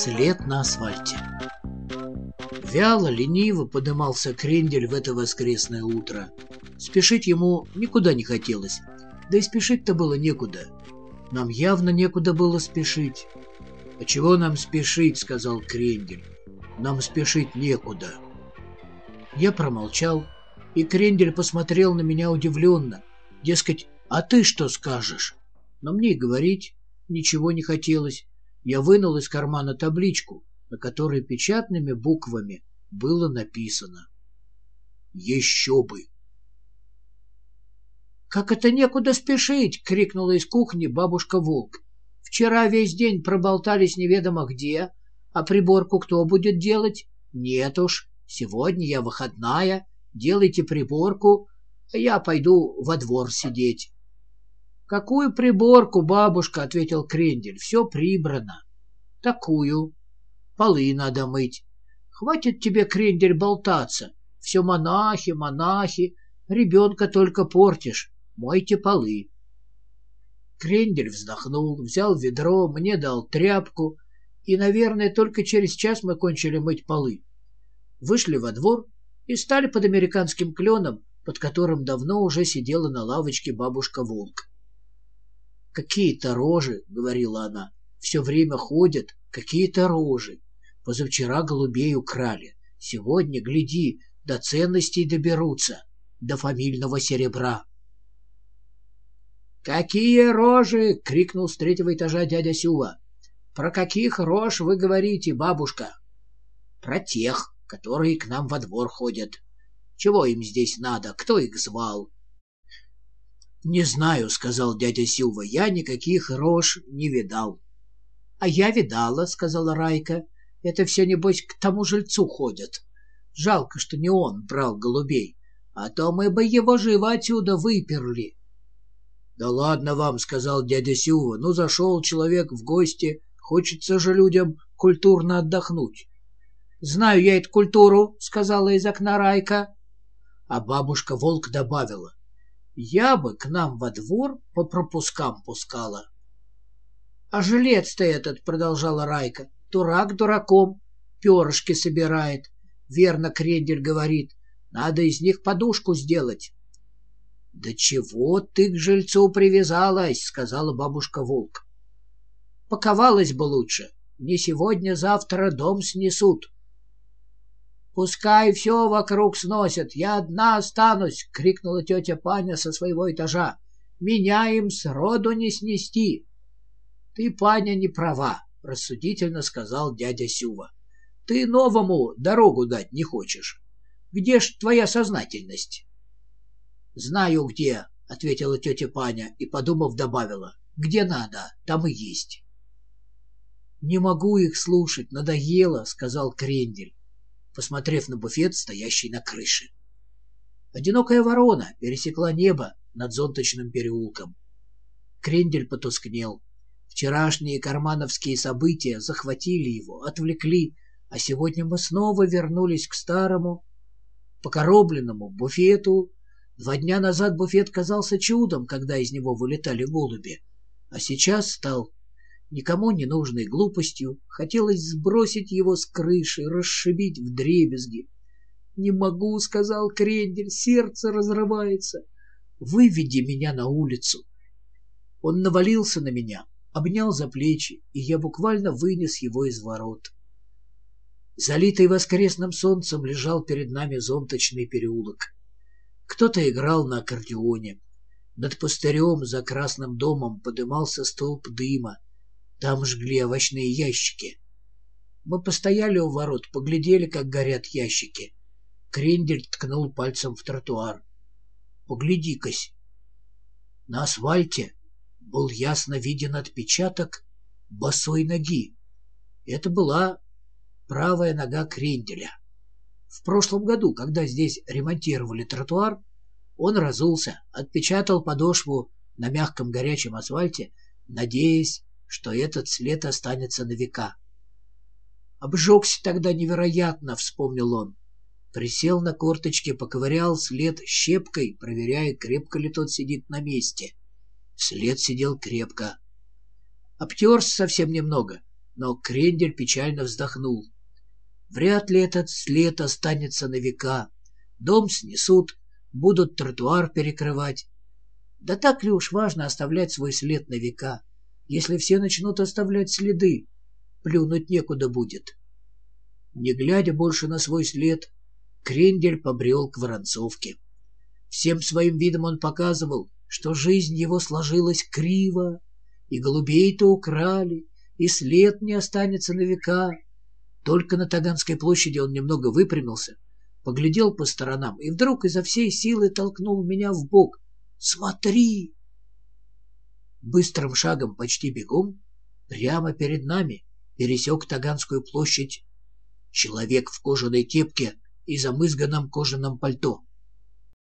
След на асфальте. Вяло, лениво подымался крендель в это воскресное утро. Спешить ему никуда не хотелось, да и спешить-то было некуда. Нам явно некуда было спешить. «А чего нам спешить?» — сказал крендель. «Нам спешить некуда». Я промолчал, и крендель посмотрел на меня удивленно. Дескать, а ты что скажешь? Но мне и говорить ничего не хотелось. Я вынул из кармана табличку, на которой печатными буквами было написано. «Еще бы!» «Как это некуда спешить!» — крикнула из кухни бабушка-волк. «Вчера весь день проболтались неведомо где, а приборку кто будет делать? Нет уж, сегодня я выходная, делайте приборку, а я пойду во двор сидеть». «Какую приборку, бабушка?» — ответил Крендель. «Все прибрано». «Такую. Полы надо мыть. Хватит тебе, Крендель, болтаться. Все монахи, монахи. Ребенка только портишь. Мойте полы». Крендель вздохнул, взял ведро, мне дал тряпку, и, наверное, только через час мы кончили мыть полы. Вышли во двор и стали под американским кленом, под которым давно уже сидела на лавочке бабушка-волк. «Какие-то рожи», — говорила она, — «все время ходят, какие-то рожи. Позавчера голубей украли. Сегодня, гляди, до ценностей доберутся, до фамильного серебра». «Какие рожи!» — крикнул с третьего этажа дядя Сюва. «Про каких рож вы говорите, бабушка?» «Про тех, которые к нам во двор ходят. Чего им здесь надо? Кто их звал?» «Не знаю», — сказал дядя Силва, — «я никаких рож не видал». «А я видала», — сказала Райка. «Это все, небось, к тому жильцу ходят. Жалко, что не он брал голубей, а то мы бы его живо отсюда выперли». «Да ладно вам», — сказал дядя Силва, — «ну зашел человек в гости, хочется же людям культурно отдохнуть». «Знаю я эту культуру», — сказала из окна Райка. А бабушка-волк добавила я бы к нам во двор по пропускам пускала. — А жилец-то этот, — продолжала Райка, — дурак дураком, перышки собирает. Верно Крендель говорит, надо из них подушку сделать. — Да чего ты к жильцу привязалась, — сказала бабушка-волк. — Паковалась бы лучше. Не сегодня-завтра дом снесут. — «Пускай все вокруг сносят, я одна останусь!» — крикнула тетя Паня со своего этажа. «Меня им сроду не снести!» «Ты, Паня, не права!» — рассудительно сказал дядя Сюва. «Ты новому дорогу дать не хочешь. Где ж твоя сознательность?» «Знаю где», — ответила тетя Паня и, подумав, добавила. «Где надо, там и есть». «Не могу их слушать, надоело», — сказал Крендель посмотрев на буфет, стоящий на крыше. Одинокая ворона пересекла небо над зонточным переулком. Крендель потускнел. Вчерашние кармановские события захватили его, отвлекли, а сегодня мы снова вернулись к старому, покоробленному буфету. Два дня назад буфет казался чудом, когда из него вылетали голуби, а сейчас стал никому не нужной глупостью, хотелось сбросить его с крыши, расшибить в дребезги. «Не могу», — сказал Крендель, — «сердце разрывается. Выведи меня на улицу». Он навалился на меня, обнял за плечи, и я буквально вынес его из ворот. Залитый воскресным солнцем лежал перед нами зонточный переулок. Кто-то играл на аккордеоне. Над пустырем за красным домом подымался столб дыма, там жгли овощные ящики. Мы постояли у ворот, поглядели, как горят ящики. Крендель ткнул пальцем в тротуар. Погляди-кась. На асфальте был ясно виден отпечаток босой ноги. Это была правая нога Кренделя. В прошлом году, когда здесь ремонтировали тротуар, он разулся, отпечатал подошву на мягком горячем асфальте, надеясь, что этот след останется на века. Обжегся тогда невероятно, вспомнил он. Присел на корточки, поковырял след щепкой, проверяя, крепко ли тот сидит на месте. След сидел крепко. Обтерся совсем немного, но Крендель печально вздохнул. Вряд ли этот след останется на века. Дом снесут, будут тротуар перекрывать. Да так ли уж важно оставлять свой след на века? Если все начнут оставлять следы, плюнуть некуда будет. Не глядя больше на свой след, Крендель побрел к Воронцовке. Всем своим видом он показывал, что жизнь его сложилась криво, и голубей-то украли, и след не останется на века. Только на Таганской площади он немного выпрямился, поглядел по сторонам и вдруг изо всей силы толкнул меня в бок. «Смотри!» Быстрым шагом, почти бегом, прямо перед нами пересек Таганскую площадь человек в кожаной кепке и замызганном кожаном пальто.